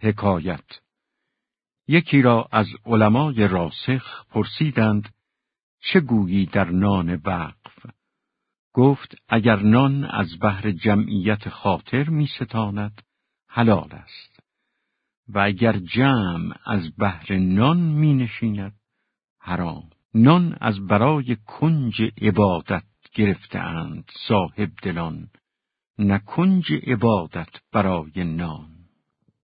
حکایت. یکی را از علمای راسخ پرسیدند چه گویی در نان وقف؟ گفت اگر نان از بحر جمعیت خاطر می ستاند حلال است. و اگر جمع از بحر نان می نشیند حرام. نان از برای کنج عبادت گرفتهاند صاحب دلان. نه کنج عبادت برای نان.